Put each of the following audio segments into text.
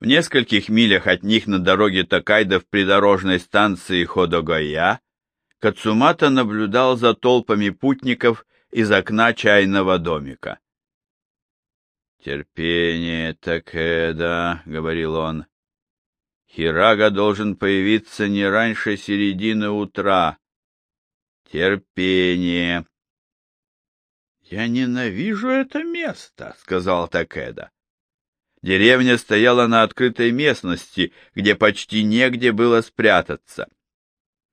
В нескольких милях от них на дороге Токайда в придорожной станции Ходогая Кацумата наблюдал за толпами путников из окна чайного домика. «Терпение, Такеда», — говорил он. «Хирага должен появиться не раньше середины утра. Терпение». «Я ненавижу это место», — сказал Такеда. Деревня стояла на открытой местности, где почти негде было спрятаться.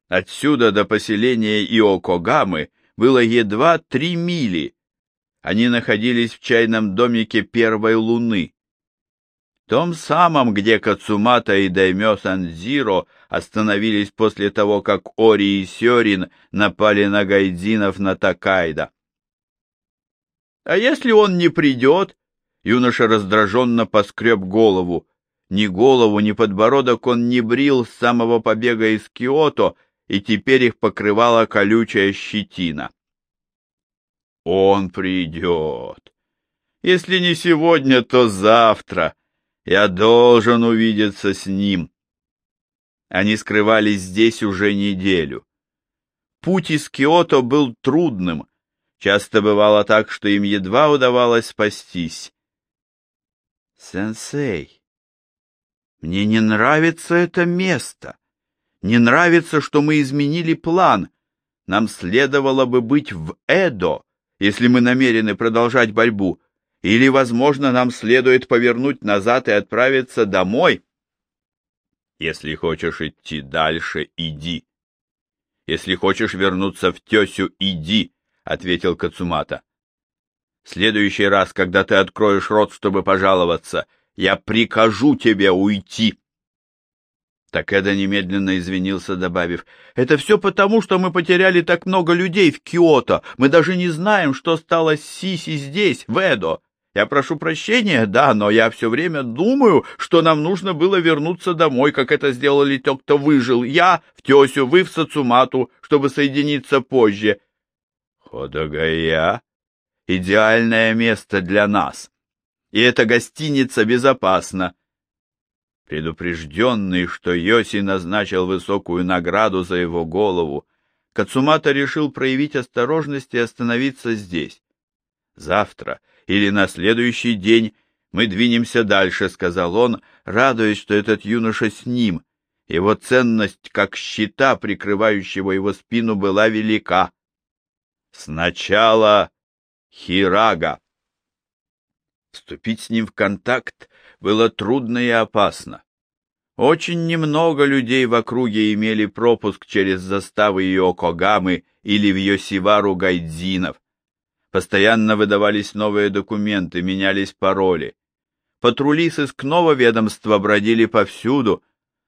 Отсюда до поселения Иокогамы было едва три мили. Они находились в чайном домике первой луны. Том самом, где Кацумата и Даймё Санзиро остановились после того, как Ори и Сёрин напали на гайдзинов на Такайда. «А если он не придет?» Юноша раздраженно поскреб голову. Ни голову, ни подбородок он не брил с самого побега из Киото, и теперь их покрывала колючая щетина. Он придет. Если не сегодня, то завтра. Я должен увидеться с ним. Они скрывались здесь уже неделю. Путь из Киото был трудным. Часто бывало так, что им едва удавалось спастись. Сенсей, мне не нравится это место. Не нравится, что мы изменили план. Нам следовало бы быть в Эдо, если мы намерены продолжать борьбу. Или, возможно, нам следует повернуть назад и отправиться домой. Если хочешь идти дальше, иди. Если хочешь вернуться в Тесю, иди, — ответил Кацумата. Следующий раз, когда ты откроешь рот, чтобы пожаловаться, я прикажу тебе уйти. Такеда немедленно извинился, добавив, «Это все потому, что мы потеряли так много людей в Киото. Мы даже не знаем, что стало с Сиси здесь, в Эдо. Я прошу прощения, да, но я все время думаю, что нам нужно было вернуться домой, как это сделали те, кто выжил. Я в Тесю, вы в Сацумату, чтобы соединиться позже». «Ходогая — идеальное место для нас, и эта гостиница безопасна». Предупрежденный, что Йоси назначил высокую награду за его голову, Кацумата решил проявить осторожность и остановиться здесь. «Завтра или на следующий день мы двинемся дальше», — сказал он, радуясь, что этот юноша с ним. Его ценность, как щита, прикрывающего его спину, была велика. Сначала Хирага. Вступить с ним в контакт было трудно и опасно. Очень немного людей в округе имели пропуск через заставы Йокогамы или в Йосивару Гайдзинов. Постоянно выдавались новые документы, менялись пароли. Патрули сыскного ведомства бродили повсюду.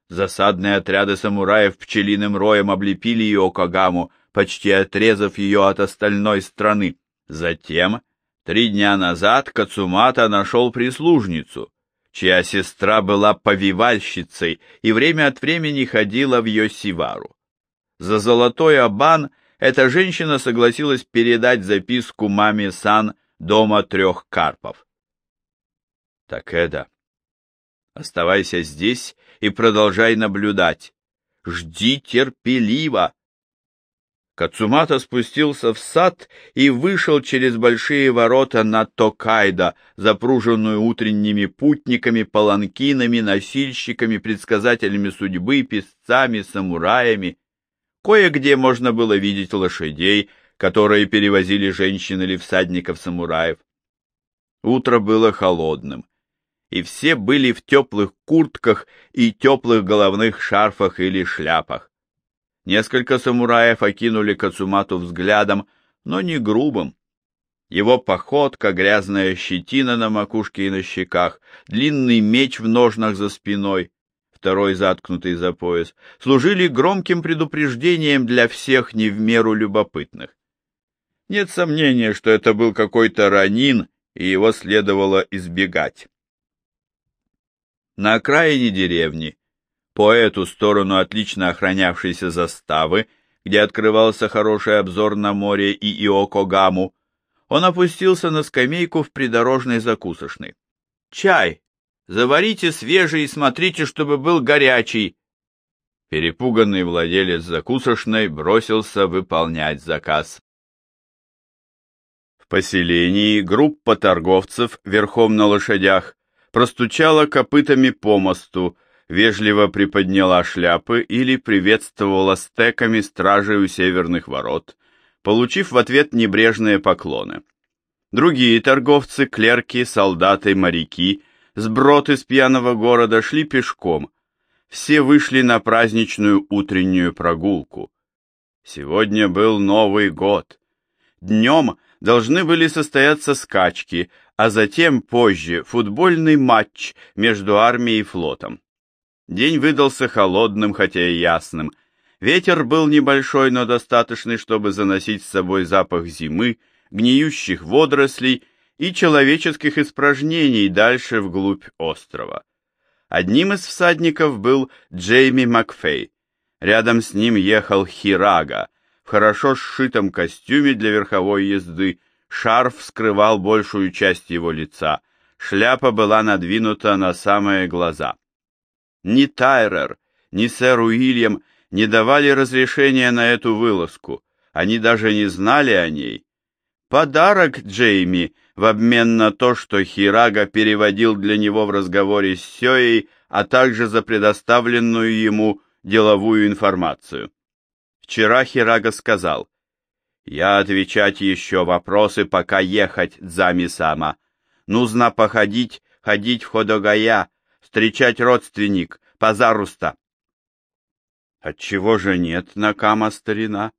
Засадные отряды самураев пчелиным роем облепили Йокогаму, почти отрезав ее от остальной страны. Затем, три дня назад, Кацумата нашел прислужницу, чья сестра была повивальщицей и время от времени ходила в Йосивару. За золотой обан эта женщина согласилась передать записку маме Сан дома трех карпов. Так это, оставайся здесь и продолжай наблюдать. Жди терпеливо, Кацумата спустился в сад и вышел через большие ворота на Токайда, запруженную утренними путниками, паланкинами, носильщиками, предсказателями судьбы, песцами, самураями. Кое-где можно было видеть лошадей, которые перевозили женщин или всадников-самураев. Утро было холодным, и все были в теплых куртках и теплых головных шарфах или шляпах. Несколько самураев окинули Кацумату взглядом, но не грубым. Его походка, грязная щетина на макушке и на щеках, длинный меч в ножнах за спиной, второй заткнутый за пояс, служили громким предупреждением для всех не в меру любопытных. Нет сомнения, что это был какой-то ранин, и его следовало избегать. На окраине деревни по эту сторону отлично охранявшейся заставы, где открывался хороший обзор на море и Иокогаму, он опустился на скамейку в придорожной закусочной. «Чай!» Заварите свежий и смотрите, чтобы был горячий. Перепуганный владелец закусочной бросился выполнять заказ. В поселении группа торговцев верхом на лошадях простучала копытами по мосту, вежливо приподняла шляпы или приветствовала стеками стражей у северных ворот, получив в ответ небрежные поклоны. Другие торговцы, клерки, солдаты, моряки, сброд из пьяного города шли пешком. Все вышли на праздничную утреннюю прогулку. Сегодня был Новый год. Днем должны были состояться скачки, а затем позже футбольный матч между армией и флотом. День выдался холодным, хотя и ясным. Ветер был небольшой, но достаточный, чтобы заносить с собой запах зимы, гниющих водорослей и человеческих испражнений дальше вглубь острова. Одним из всадников был Джейми Макфей. Рядом с ним ехал Хирага в хорошо сшитом костюме для верховой езды. Шарф скрывал большую часть его лица. Шляпа была надвинута на самые глаза. Ни Тайрер, ни сэр Уильям не давали разрешения на эту вылазку. Они даже не знали о ней. Подарок Джейми в обмен на то, что Хирага переводил для него в разговоре с Сёей, а также за предоставленную ему деловую информацию. Вчера Хирага сказал, «Я отвечать еще вопросы, пока ехать Дзами-сама. Нужно походить, ходить в Ходогая, встречать родственник, Пазаруста». «Отчего же нет, Накама старина?»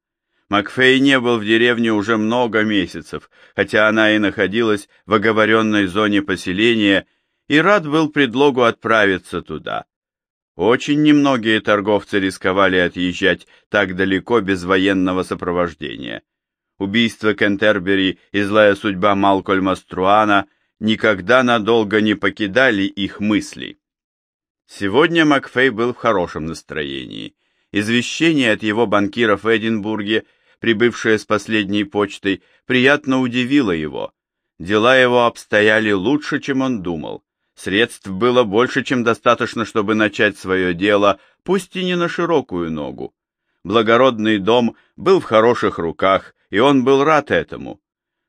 Макфей не был в деревне уже много месяцев, хотя она и находилась в оговоренной зоне поселения, и рад был предлогу отправиться туда. Очень немногие торговцы рисковали отъезжать так далеко без военного сопровождения. Убийство Кентербери и злая судьба Малкольма Струана никогда надолго не покидали их мысли. Сегодня Макфей был в хорошем настроении. Извещение от его банкиров в Эдинбурге – прибывшая с последней почтой, приятно удивила его. Дела его обстояли лучше, чем он думал. Средств было больше, чем достаточно, чтобы начать свое дело, пусть и не на широкую ногу. Благородный дом был в хороших руках, и он был рад этому.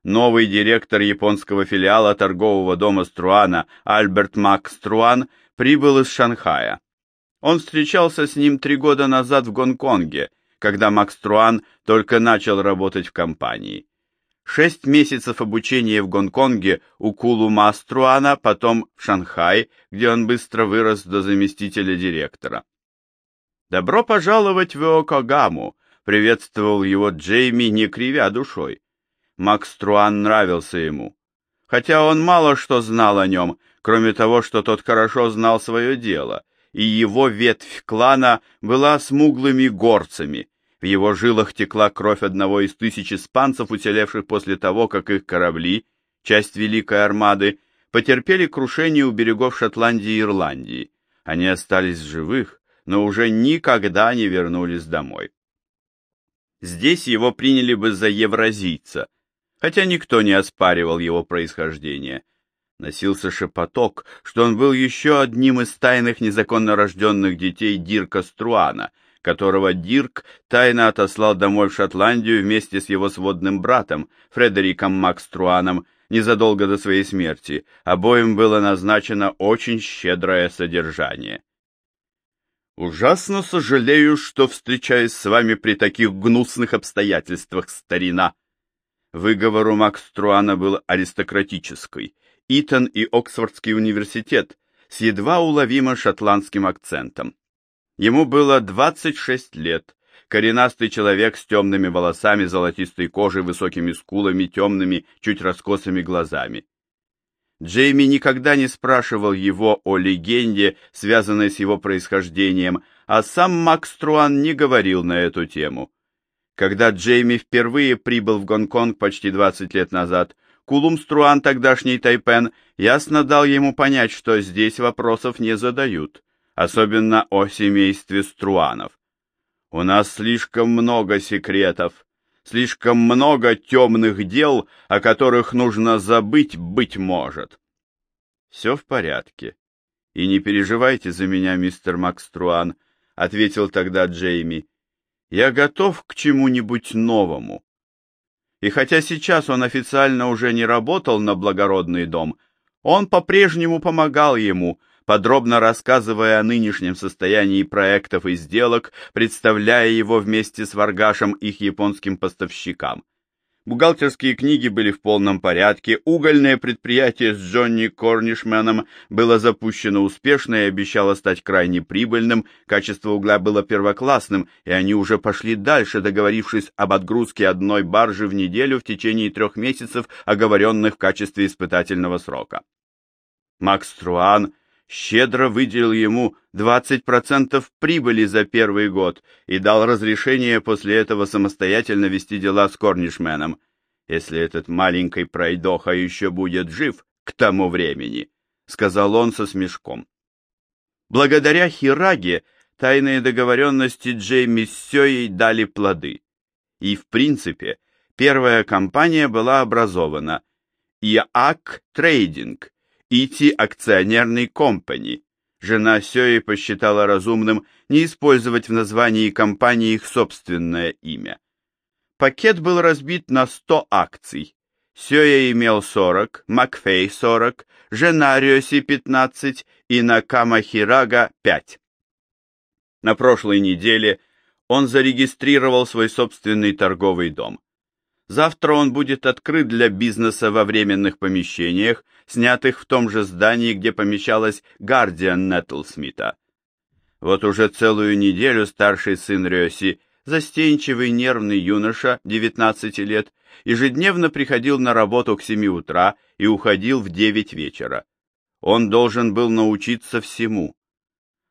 Новый директор японского филиала торгового дома Струана Альберт Мак Струан прибыл из Шанхая. Он встречался с ним три года назад в Гонконге, когда Макс Труан только начал работать в компании. Шесть месяцев обучения в Гонконге у Кулу Маструана, потом в Шанхай, где он быстро вырос до заместителя директора. «Добро пожаловать в Иокогаму!» — приветствовал его Джейми, не кривя душой. Макс Труан нравился ему. Хотя он мало что знал о нем, кроме того, что тот хорошо знал свое дело, и его ветвь клана была смуглыми горцами. В его жилах текла кровь одного из тысяч испанцев, уцелевших после того, как их корабли, часть Великой Армады, потерпели крушение у берегов Шотландии и Ирландии. Они остались живых, но уже никогда не вернулись домой. Здесь его приняли бы за евразийца, хотя никто не оспаривал его происхождение. Носился шепоток, что он был еще одним из тайных незаконно рожденных детей Дирка Струана, которого Дирк тайно отослал домой в Шотландию вместе с его сводным братом, Фредериком Макструаном, незадолго до своей смерти. Обоим было назначено очень щедрое содержание. «Ужасно сожалею, что встречаюсь с вами при таких гнусных обстоятельствах, старина!» Выговор у Макструана был аристократический, Итон и Оксфордский университет с едва уловимо шотландским акцентом. Ему было 26 лет, коренастый человек с темными волосами, золотистой кожей, высокими скулами, темными, чуть раскосыми глазами. Джейми никогда не спрашивал его о легенде, связанной с его происхождением, а сам Макс Труан не говорил на эту тему. Когда Джейми впервые прибыл в Гонконг почти 20 лет назад, Кулум Струан, тогдашний Тайпен, ясно дал ему понять, что здесь вопросов не задают, особенно о семействе Струанов. У нас слишком много секретов, слишком много темных дел, о которых нужно забыть, быть может. Все в порядке. И не переживайте за меня, мистер Макструан, — ответил тогда Джейми. Я готов к чему-нибудь новому. И хотя сейчас он официально уже не работал на благородный дом, он по-прежнему помогал ему, подробно рассказывая о нынешнем состоянии проектов и сделок, представляя его вместе с Варгашем их японским поставщикам. Бухгалтерские книги были в полном порядке, угольное предприятие с Джонни Корнишменом было запущено успешно и обещало стать крайне прибыльным, качество угля было первоклассным, и они уже пошли дальше, договорившись об отгрузке одной баржи в неделю в течение трех месяцев, оговоренных в качестве испытательного срока. Макс Труан щедро выделил ему 20% прибыли за первый год и дал разрешение после этого самостоятельно вести дела с Корнишменом, если этот маленький пройдоха еще будет жив к тому времени, — сказал он со смешком. Благодаря Хираге тайные договоренности Джейми с Сёей дали плоды. И, в принципе, первая компания была образована, ИАК Трейдинг, ИТИ акционерный компани. Жена Сёи посчитала разумным не использовать в названии компании их собственное имя. Пакет был разбит на 100 акций. Сёя имел 40, Макфей 40, жена Рёси 15 и Накама Хирага 5. На прошлой неделе он зарегистрировал свой собственный торговый дом. Завтра он будет открыт для бизнеса во временных помещениях, снятых в том же здании, где помещалась Гардиан Неттлсмита. Вот уже целую неделю старший сын Рёси, застенчивый нервный юноша, 19 лет, ежедневно приходил на работу к 7 утра и уходил в 9 вечера. Он должен был научиться всему.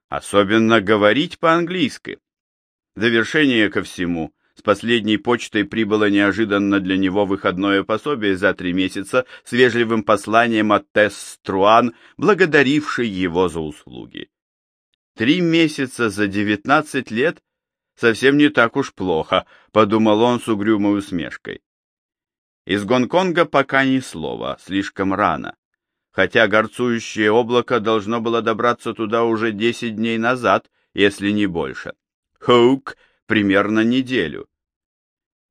Особенно говорить по-английски. Довершение ко всему, с последней почтой прибыло неожиданно для него выходное пособие за три месяца с вежливым посланием от Тесс Струан, благодарившей его за услуги. Три месяца за девятнадцать лет совсем не так уж плохо, подумал он с угрюмой усмешкой. Из Гонконга пока ни слова, слишком рано. Хотя горцующее облако должно было добраться туда уже десять дней назад, если не больше. Хоук примерно неделю.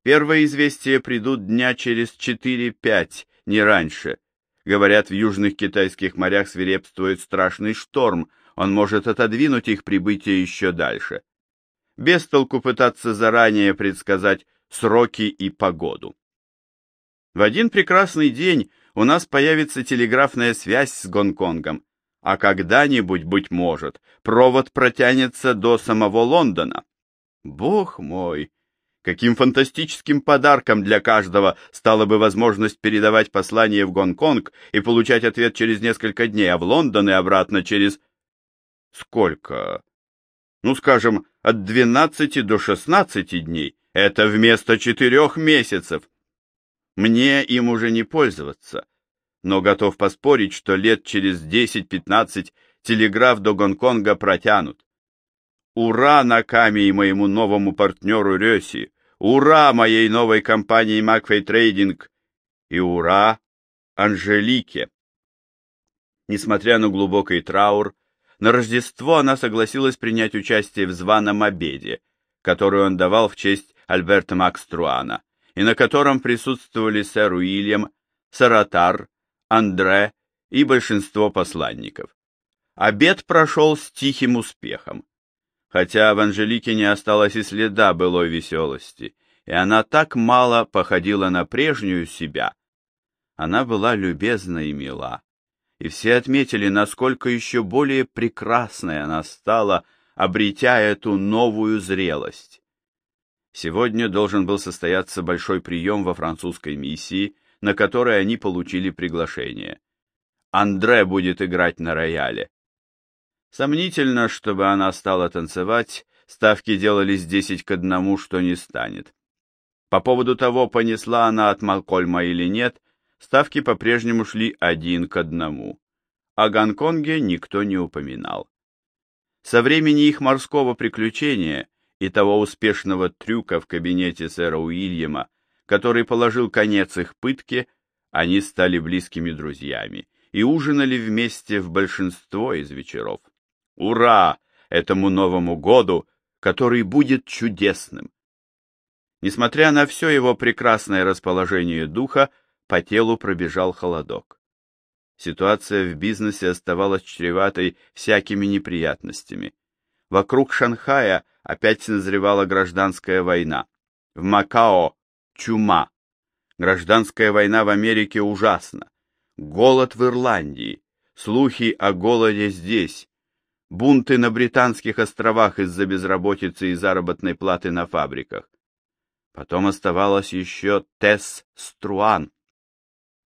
Первые известия придут дня через 4-5, не раньше. Говорят, в южных китайских морях свирепствует страшный шторм, он может отодвинуть их прибытие еще дальше. Без толку пытаться заранее предсказать сроки и погоду. В один прекрасный день у нас появится телеграфная связь с Гонконгом, а когда-нибудь, быть может, провод протянется до самого Лондона. Бог мой! Каким фантастическим подарком для каждого стала бы возможность передавать послание в Гонконг и получать ответ через несколько дней, а в Лондон и обратно через... Сколько? Ну, скажем, от 12 до 16 дней. Это вместо четырех месяцев. Мне им уже не пользоваться, но готов поспорить, что лет через 10-15 телеграф до Гонконга протянут. Ура Наками и моему новому партнеру Рёси! Ура моей новой компании Макфей Трейдинг! И ура Анжелике! Несмотря на глубокий траур, на Рождество она согласилась принять участие в званом обеде, который он давал в честь Альберта Макструана, и на котором присутствовали сэр Уильям, Саратар, Андре и большинство посланников. Обед прошел с тихим успехом хотя в Анжелике не осталось и следа былой веселости, и она так мало походила на прежнюю себя. Она была любезна и мила, и все отметили, насколько еще более прекрасной она стала, обретя эту новую зрелость. Сегодня должен был состояться большой прием во французской миссии, на который они получили приглашение. Андре будет играть на рояле. Сомнительно, чтобы она стала танцевать, ставки делались десять к одному, что не станет. По поводу того, понесла она от Малкольма или нет, ставки по-прежнему шли один к одному. О Гонконге никто не упоминал. Со времени их морского приключения и того успешного трюка в кабинете сэра Уильяма, который положил конец их пытке, они стали близкими друзьями, и ужинали вместе в большинство из вечеров. Ура этому Новому году, который будет чудесным! Несмотря на все его прекрасное расположение духа, по телу пробежал холодок. Ситуация в бизнесе оставалась чреватой всякими неприятностями. Вокруг Шанхая опять назревала гражданская война. В Макао – чума. Гражданская война в Америке ужасна. Голод в Ирландии. Слухи о голоде здесь. Бунты на Британских островах из-за безработицы и заработной платы на фабриках. Потом оставалась еще Тесс Струан.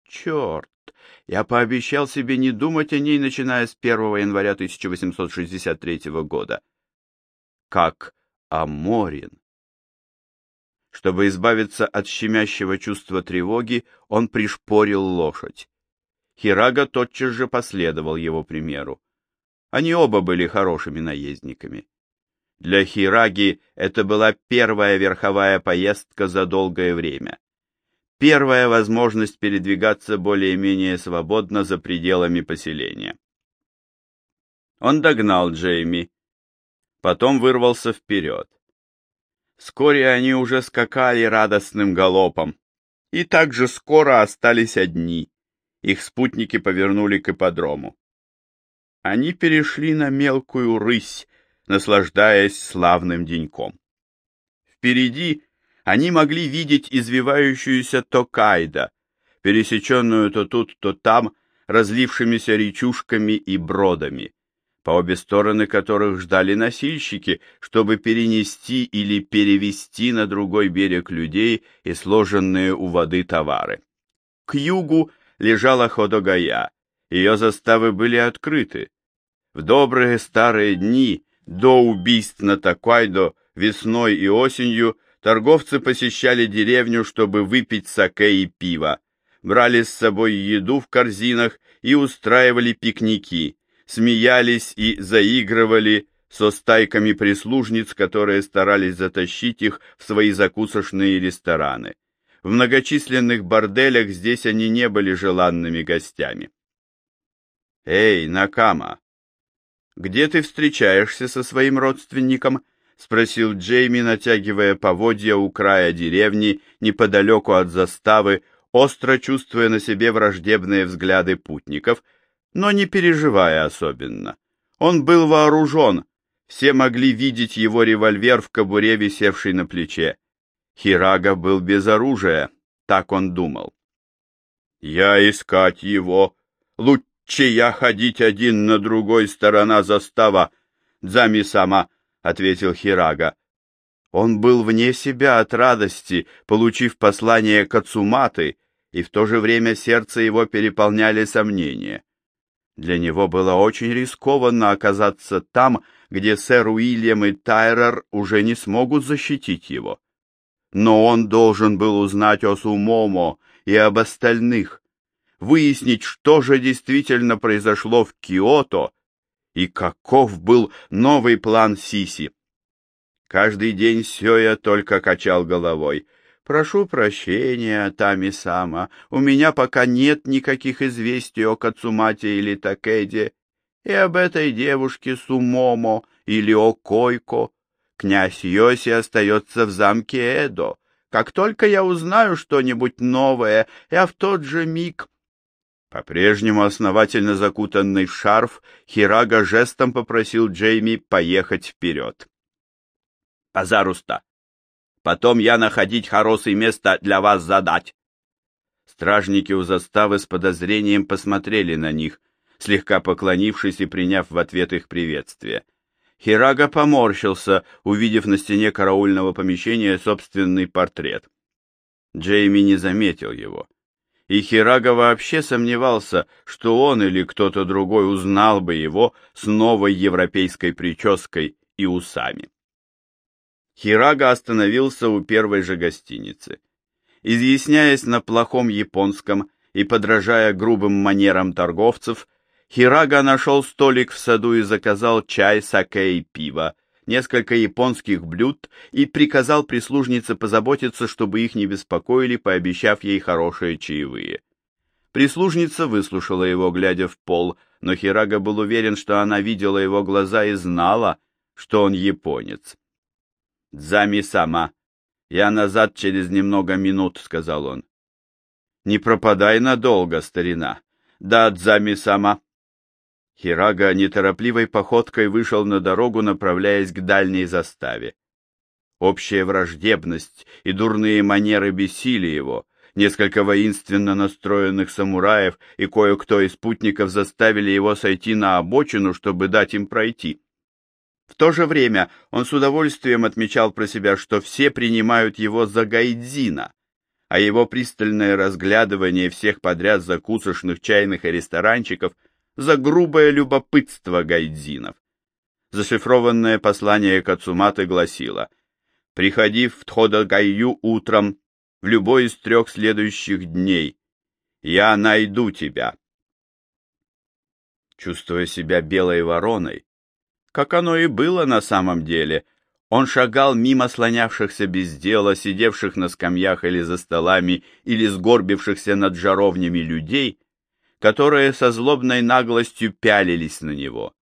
Черт! Я пообещал себе не думать о ней, начиная с 1 января 1863 года. Как Аморин. Чтобы избавиться от щемящего чувства тревоги, он пришпорил лошадь. Хирага тотчас же последовал его примеру. Они оба были хорошими наездниками. Для Хираги это была первая верховая поездка за долгое время. Первая возможность передвигаться более-менее свободно за пределами поселения. Он догнал Джейми, потом вырвался вперед. Вскоре они уже скакали радостным галопом, и так же скоро остались одни. Их спутники повернули к ипподрому. Они перешли на мелкую рысь, наслаждаясь славным деньком. Впереди они могли видеть извивающуюся Токайда, пересеченную то тут, то там разлившимися речушками и бродами, по обе стороны которых ждали носильщики, чтобы перенести или перевести на другой берег людей и сложенные у воды товары. К югу лежала Ходогая, ее заставы были открыты. В добрые старые дни до убийств на Такайдо весной и осенью торговцы посещали деревню, чтобы выпить саке и пиво, брали с собой еду в корзинах и устраивали пикники, смеялись и заигрывали со стайками прислужниц, которые старались затащить их в свои закусочные рестораны. В многочисленных борделях здесь они не были желанными гостями. «Эй, Накама, где ты встречаешься со своим родственником?» — спросил Джейми, натягивая поводья у края деревни, неподалеку от заставы, остро чувствуя на себе враждебные взгляды путников, но не переживая особенно. Он был вооружен, все могли видеть его револьвер в кобуре, висевший на плече. Хирага был без оружия, так он думал. «Я искать его. Лучше я ходить один на другой сторона застава. Дзами сама», — ответил Хирага. Он был вне себя от радости, получив послание Кацуматы, и в то же время сердце его переполняли сомнения. Для него было очень рискованно оказаться там, где сэр Уильям и Тайрер уже не смогут защитить его. Но он должен был узнать о Сумомо и об остальных, выяснить, что же действительно произошло в Киото и каков был новый план Сиси. Каждый день Сёя только качал головой — Прошу прощения, Тами-сама, у меня пока нет никаких известий о Кацумате или Такеде, и об этой девушке Сумомо или о Койко. Князь Йоси остается в замке Эдо. Как только я узнаю что-нибудь новое, я в тот же миг... По-прежнему основательно закутанный в шарф, Хирага жестом попросил Джейми поехать вперед. «Пазаруста, Потом я находить хорошее место для вас задать. Стражники у заставы с подозрением посмотрели на них, слегка поклонившись и приняв в ответ их приветствие. Хирага поморщился, увидев на стене караульного помещения собственный портрет. Джейми не заметил его. И Хирага вообще сомневался, что он или кто-то другой узнал бы его с новой европейской прической и усами. Хирага остановился у первой же гостиницы. Изъясняясь на плохом японском и подражая грубым манерам торговцев, Хирага нашел столик в саду и заказал чай, саке и пиво, несколько японских блюд и приказал прислужнице позаботиться, чтобы их не беспокоили, пообещав ей хорошие чаевые. Прислужница выслушала его, глядя в пол, но Хирага был уверен, что она видела его глаза и знала, что он японец. «Дзами сама. Я назад через немного минут», — сказал он. «Не пропадай надолго, старина. Да, Дзами сама». Хирага неторопливой походкой вышел на дорогу, направляясь к дальней заставе. Общая враждебность и дурные манеры бесили его, несколько воинственно настроенных самураев и кое-кто из спутников заставили его сойти на обочину, чтобы дать им пройти. В то же время он с удовольствием отмечал про себя, что все принимают его за гайдзина, а его пристальное разглядывание всех подряд закусочных чайных и ресторанчиков за грубое любопытство гайдзинов. Зашифрованное послание Кацуматы гласило «Приходи в Тходогайю утром в любой из трех следующих дней. Я найду тебя. Чувствуя себя белой вороной, как оно и было на самом деле, он шагал мимо слонявшихся без дела, сидевших на скамьях или за столами, или сгорбившихся над жаровнями людей, которые со злобной наглостью пялились на него.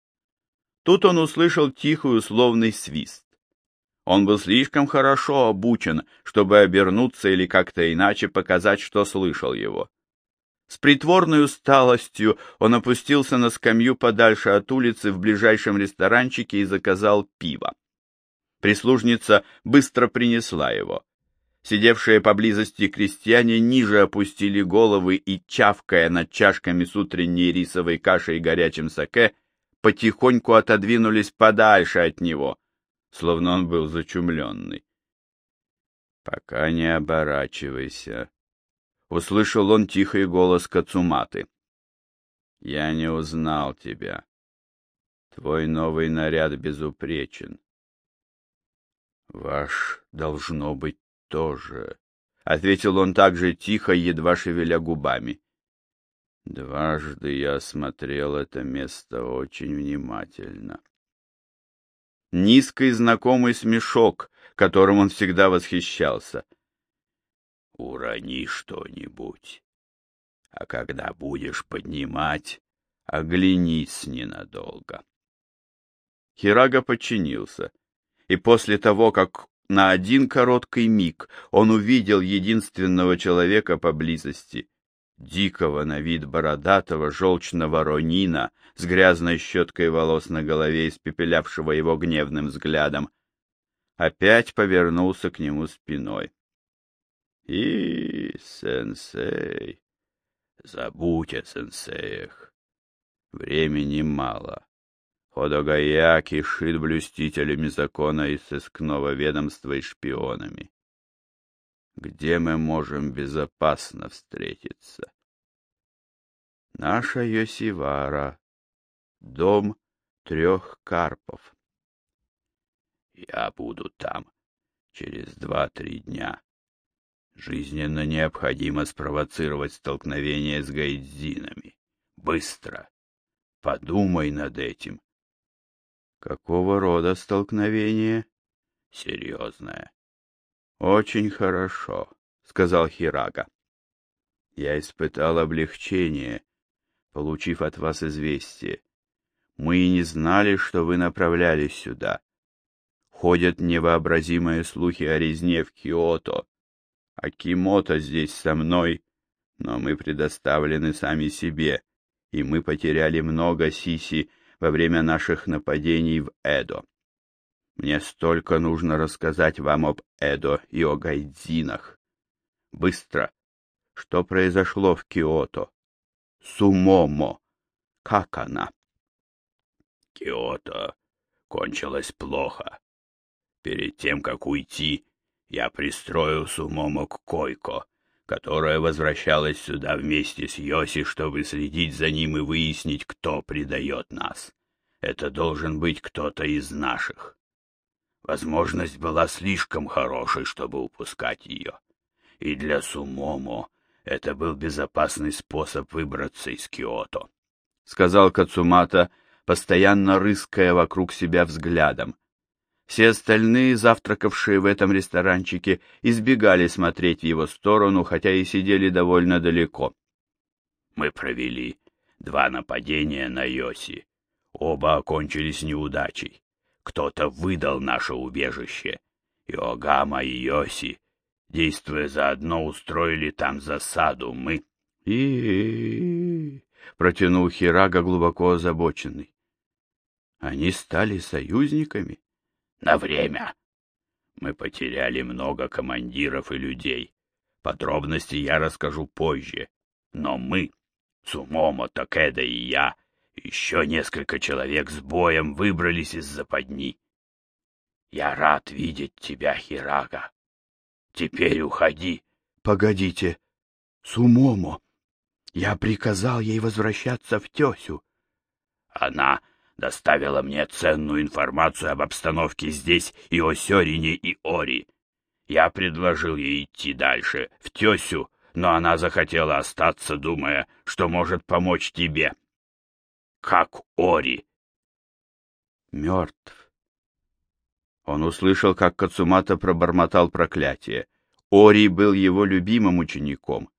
Тут он услышал тихий условный свист. Он был слишком хорошо обучен, чтобы обернуться или как-то иначе показать, что слышал его. С притворной усталостью он опустился на скамью подальше от улицы в ближайшем ресторанчике и заказал пиво. Прислужница быстро принесла его. Сидевшие поблизости крестьяне ниже опустили головы и, чавкая над чашками с утренней рисовой кашей и горячим саке, потихоньку отодвинулись подальше от него — словно он был зачумленный. «Пока не оборачивайся», — услышал он тихий голос Кацуматы. «Я не узнал тебя. Твой новый наряд безупречен». «Ваш должно быть тоже», — ответил он так же тихо, едва шевеля губами. «Дважды я осмотрел это место очень внимательно низкий знакомый смешок, которым он всегда восхищался. «Урони что-нибудь, а когда будешь поднимать, оглянись ненадолго». Хирага подчинился, и после того, как на один короткий миг он увидел единственного человека поблизости, дикого на вид бородатого желчного ронина с грязной щеткой волос на голове, испепелявшего его гневным взглядом, опять повернулся к нему спиной. — И, сенсей, забудь о сенсеях. Времени мало. Ходогая кишит блюстителями закона и сыскного ведомства и шпионами где мы можем безопасно встретиться. Наша Йосивара, дом трех карпов. Я буду там через два-три дня. Жизненно необходимо спровоцировать столкновение с гайдзинами. Быстро. Подумай над этим. Какого рода столкновение? Серьезное. Очень хорошо, сказал Хирага. Я испытал облегчение, получив от вас известие. Мы и не знали, что вы направлялись сюда. Ходят невообразимые слухи о резне в Киото. А Кимото здесь со мной, но мы предоставлены сами себе, и мы потеряли много сиси во время наших нападений в Эдо. Мне столько нужно рассказать вам об Эдо и о гайдзинах. Быстро. Что произошло в Киото? Сумомо. Как она? Киото кончилось плохо. Перед тем, как уйти, я пристроил Сумомо к Койко, которая возвращалась сюда вместе с Йоси, чтобы следить за ним и выяснить, кто предает нас. Это должен быть кто-то из наших. Возможность была слишком хорошей, чтобы упускать ее. И для Сумомо это был безопасный способ выбраться из Киото, — сказал Кацумата, постоянно рыская вокруг себя взглядом. Все остальные, завтракавшие в этом ресторанчике, избегали смотреть в его сторону, хотя и сидели довольно далеко. Мы провели два нападения на Йоси. Оба окончились неудачей. Кто-то выдал наше убежище. Иогама и Йоси, действуя заодно, устроили там засаду. Мы... и протянул Хирага глубоко озабоченный. Они стали союзниками? На время. Мы потеряли много командиров и людей. Подробности я расскажу позже. Но мы, Сумомо, Такеда и я, еще несколько человек с боем выбрались из западни. Я рад видеть тебя, Хирага. Теперь уходи. Погодите, Сумомо. Я приказал ей возвращаться в Тесю. Она доставила мне ценную информацию об обстановке здесь и о Сёрине и Ори. Я предложил ей идти дальше, в Тесю, но она захотела остаться, думая, что может помочь тебе. Как Ори. Мертв. Он услышал, как Кацумата пробормотал проклятие. Ори был его любимым учеником.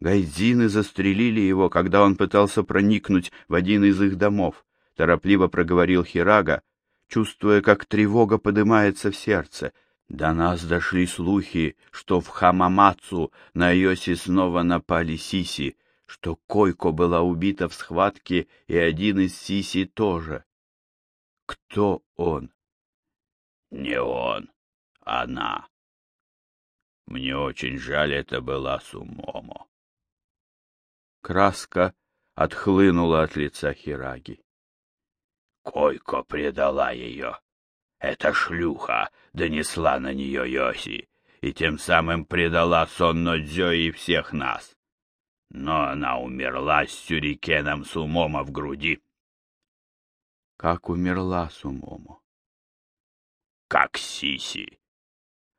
Гайдзины застрелили его, когда он пытался проникнуть в один из их домов, торопливо проговорил Хирага, чувствуя, как тревога поднимается в сердце — до нас дошли слухи, что в Хамамацу на Йоси снова напали Сиси, что Койко была убита в схватке, и один из Сиси тоже. Кто он? Не он, она. Мне очень жаль, это была Сумомо. Краска отхлынула от лица Хираги. Койко предала ее. Эта шлюха донесла на нее Йоси и тем самым предала Сонно Дзё и всех нас. Но она умерла с сюрикеном Сумомо в груди. Как умерла Сумомо? Как Сиси.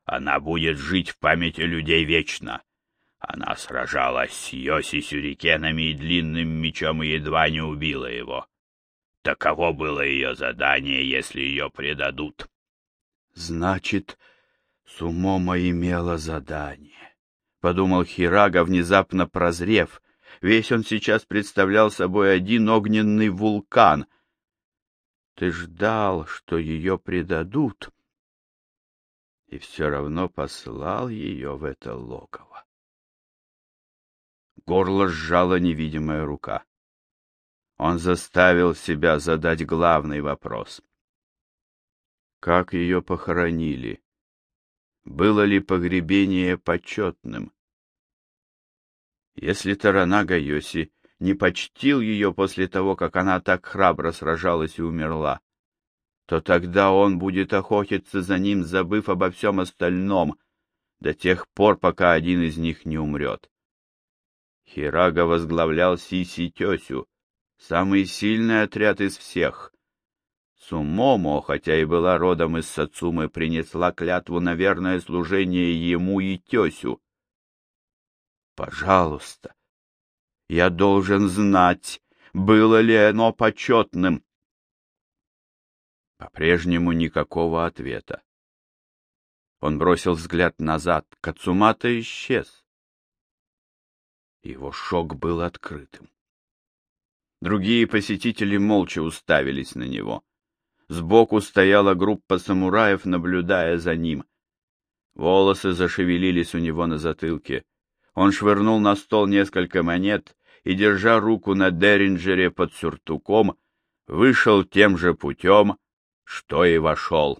Она будет жить в памяти людей вечно. Она сражалась с Йоси сюрикенами и длинным мечом и едва не убила его. Таково было ее задание, если ее предадут. Значит, Сумома имела задание, — подумал Хирага, внезапно прозрев. Весь он сейчас представлял собой один огненный вулкан. Ты ждал, что ее предадут, и все равно послал ее в это логово. Горло сжала невидимая рука. Он заставил себя задать главный вопрос. Как ее похоронили? Было ли погребение почетным? Если Таранага Йоси не почтил ее после того, как она так храбро сражалась и умерла, то тогда он будет охотиться за ним, забыв обо всем остальном, до тех пор, пока один из них не умрет. Хирага возглавлял Сиси Тесю, самый сильный отряд из всех. Сумомо, хотя и была родом из Сацумы, принесла клятву на верное служение ему и тесю. Пожалуйста, я должен знать, было ли оно почетным. По-прежнему никакого ответа. Он бросил взгляд назад. Кацумата исчез. Его шок был открытым. Другие посетители молча уставились на него. Сбоку стояла группа самураев, наблюдая за ним. Волосы зашевелились у него на затылке. Он швырнул на стол несколько монет и, держа руку на Деринджере под сюртуком, вышел тем же путем, что и вошел.